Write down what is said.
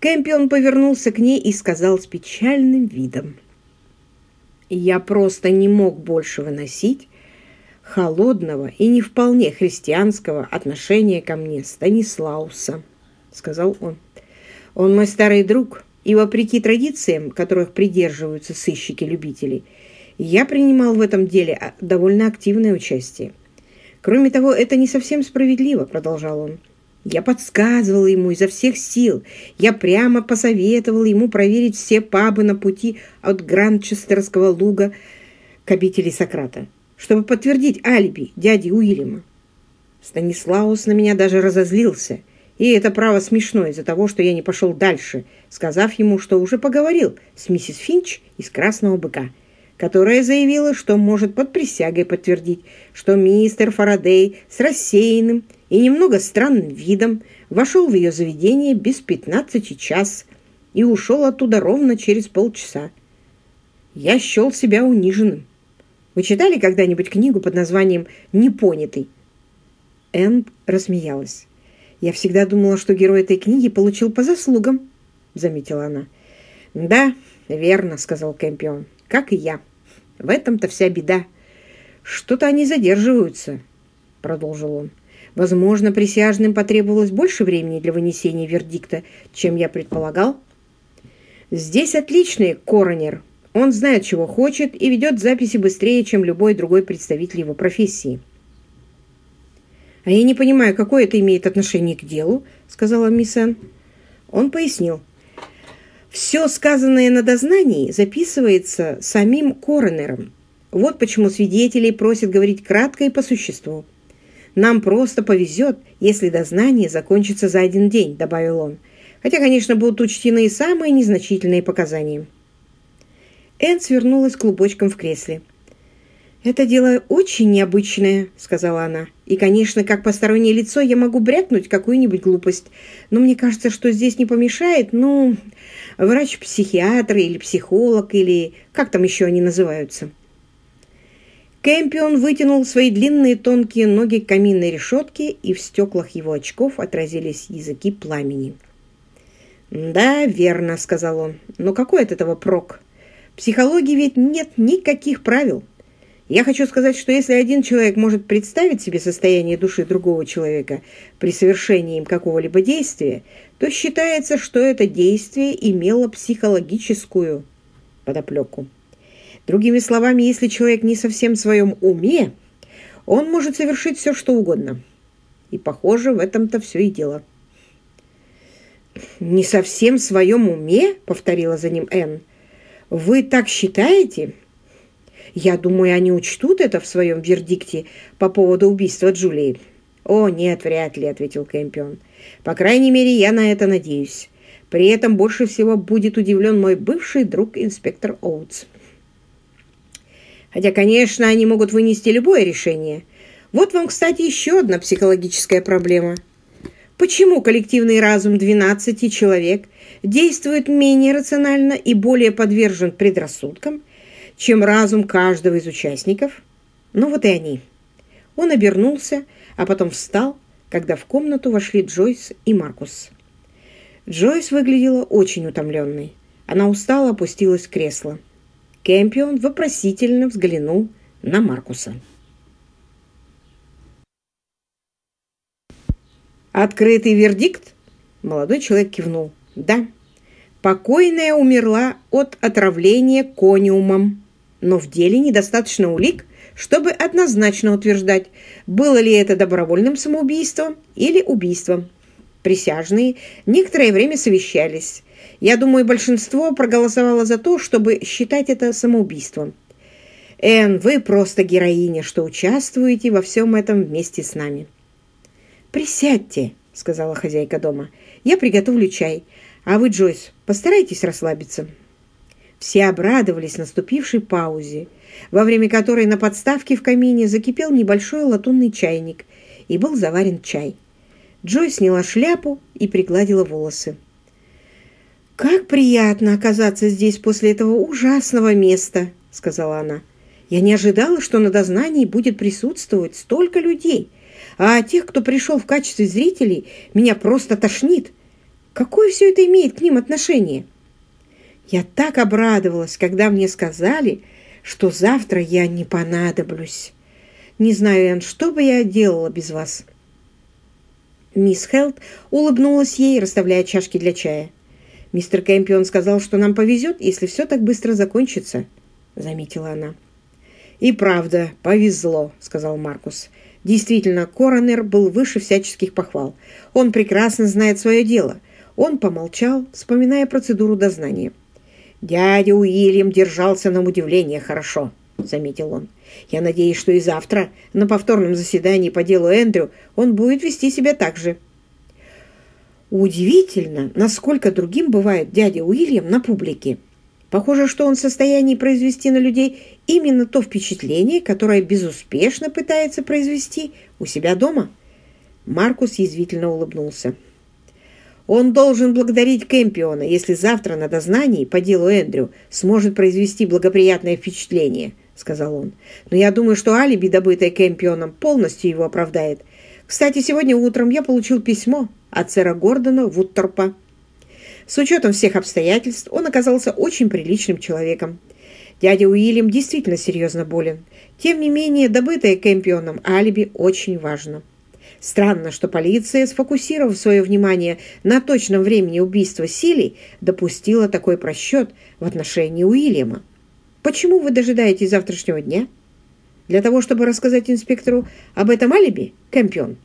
Кэмпион повернулся к ней и сказал с печальным видом. «Я просто не мог больше выносить холодного и не вполне христианского отношения ко мне Станислауса», — сказал он. «Он мой старый друг, и вопреки традициям, которых придерживаются сыщики-любители, я принимал в этом деле довольно активное участие. Кроме того, это не совсем справедливо», — продолжал он. Я подсказывала ему изо всех сил. Я прямо посоветовала ему проверить все пабы на пути от Гранчестерского луга к обители Сократа, чтобы подтвердить алиби дяди Уильяма. Станислаус на меня даже разозлился, и это право смешно из-за того, что я не пошел дальше, сказав ему, что уже поговорил с миссис Финч из «Красного быка», которая заявила, что может под присягой подтвердить, что мистер Фарадей с рассеянным и немного странным видом вошел в ее заведение без пятнадцати час и ушел оттуда ровно через полчаса. Я счел себя униженным. Вы читали когда-нибудь книгу под названием «Непонятый»? Энн рассмеялась. «Я всегда думала, что герой этой книги получил по заслугам», — заметила она. «Да, верно», — сказал Кэмпион, — «как и я. В этом-то вся беда. Что-то они задерживаются», — продолжил он. Возможно, присяжным потребовалось больше времени для вынесения вердикта, чем я предполагал. Здесь отличный коронер. Он знает, чего хочет, и ведет записи быстрее, чем любой другой представитель его профессии. «А я не понимаю, какое это имеет отношение к делу», — сказала мисс. Он пояснил. «Все сказанное на дознании записывается самим коронером. Вот почему свидетелей просят говорить кратко и по существу. Нам просто повезет, если дознание закончится за один день», — добавил он. «Хотя, конечно, будут учтены и самые незначительные показания». Энн свернулась клубочком в кресле. «Это дело очень необычное», — сказала она. «И, конечно, как постороннее лицо я могу брякнуть какую-нибудь глупость. Но мне кажется, что здесь не помешает, ну, врач-психиатр или психолог, или как там еще они называются». Кэмпион вытянул свои длинные тонкие ноги к каминной решетке, и в стеклах его очков отразились языки пламени. «Да, верно», — сказал он. «Но какой от этого прок? В психологии ведь нет никаких правил. Я хочу сказать, что если один человек может представить себе состояние души другого человека при совершении им какого-либо действия, то считается, что это действие имело психологическую подоплеку. Другими словами, если человек не совсем в своем уме, он может совершить все, что угодно. И, похоже, в этом-то все и дело. «Не совсем в своем уме?» — повторила за ним Энн. «Вы так считаете?» «Я думаю, они учтут это в своем вердикте по поводу убийства Джулии». «О, нет, вряд ли», — ответил Кэмпион. «По крайней мере, я на это надеюсь. При этом больше всего будет удивлен мой бывший друг инспектор Оутс». Хотя, конечно, они могут вынести любое решение. Вот вам, кстати, еще одна психологическая проблема. Почему коллективный разум 12 человек действует менее рационально и более подвержен предрассудкам, чем разум каждого из участников? Ну вот и они. Он обернулся, а потом встал, когда в комнату вошли Джойс и Маркус. Джойс выглядела очень утомленной. Она устало опустилась в кресло. Кэмпион вопросительно взглянул на Маркуса. «Открытый вердикт?» Молодой человек кивнул. «Да. Покойная умерла от отравления кониумом, но в деле недостаточно улик, чтобы однозначно утверждать, было ли это добровольным самоубийством или убийством. Присяжные некоторое время совещались, я думаю, большинство проголосовало за то, чтобы считать это самоубийством. Энн, вы просто героиня, что участвуете во всем этом вместе с нами. «Присядьте», — сказала хозяйка дома. «Я приготовлю чай, а вы, Джойс, постарайтесь расслабиться». Все обрадовались наступившей паузе, во время которой на подставке в камине закипел небольшой латунный чайник и был заварен чай. Джойс сняла шляпу и пригладила волосы. «Как приятно оказаться здесь после этого ужасного места», — сказала она. «Я не ожидала, что на дознании будет присутствовать столько людей, а тех, кто пришел в качестве зрителей, меня просто тошнит. Какое все это имеет к ним отношение? Я так обрадовалась, когда мне сказали, что завтра я не понадоблюсь. Не знаю, Энн, что бы я делала без вас?» Мисс Хелт улыбнулась ей, расставляя чашки для чая. «Мистер Кэмпион сказал, что нам повезет, если все так быстро закончится», — заметила она. «И правда, повезло», — сказал Маркус. Действительно, коронер был выше всяческих похвал. Он прекрасно знает свое дело. Он помолчал, вспоминая процедуру дознания. «Дядя Уильям держался на удивление хорошо», — заметил он. «Я надеюсь, что и завтра, на повторном заседании по делу Эндрю, он будет вести себя так же». Удивительно, насколько другим бывает дядя Уильям на публике. Похоже, что он в состоянии произвести на людей именно то впечатление, которое безуспешно пытается произвести у себя дома. Маркус язвительно улыбнулся. Он должен благодарить Кэмпиона, если завтра на дознании по делу Эндрю сможет произвести благоприятное впечатление, сказал он. Но я думаю, что алиби, добытое Кэмпионом, полностью его оправдает. Кстати, сегодня утром я получил письмо от сэра Гордона Вудторпа. С учетом всех обстоятельств он оказался очень приличным человеком. Дядя Уильям действительно серьезно болен. Тем не менее, добытое Кэмпионом алиби очень важно. Странно, что полиция, сфокусировав свое внимание на точном времени убийства Силей, допустила такой просчет в отношении Уильяма. Почему вы дожидаетесь завтрашнего дня? Для того, чтобы рассказать инспектору об этом алиби, Кэмпион?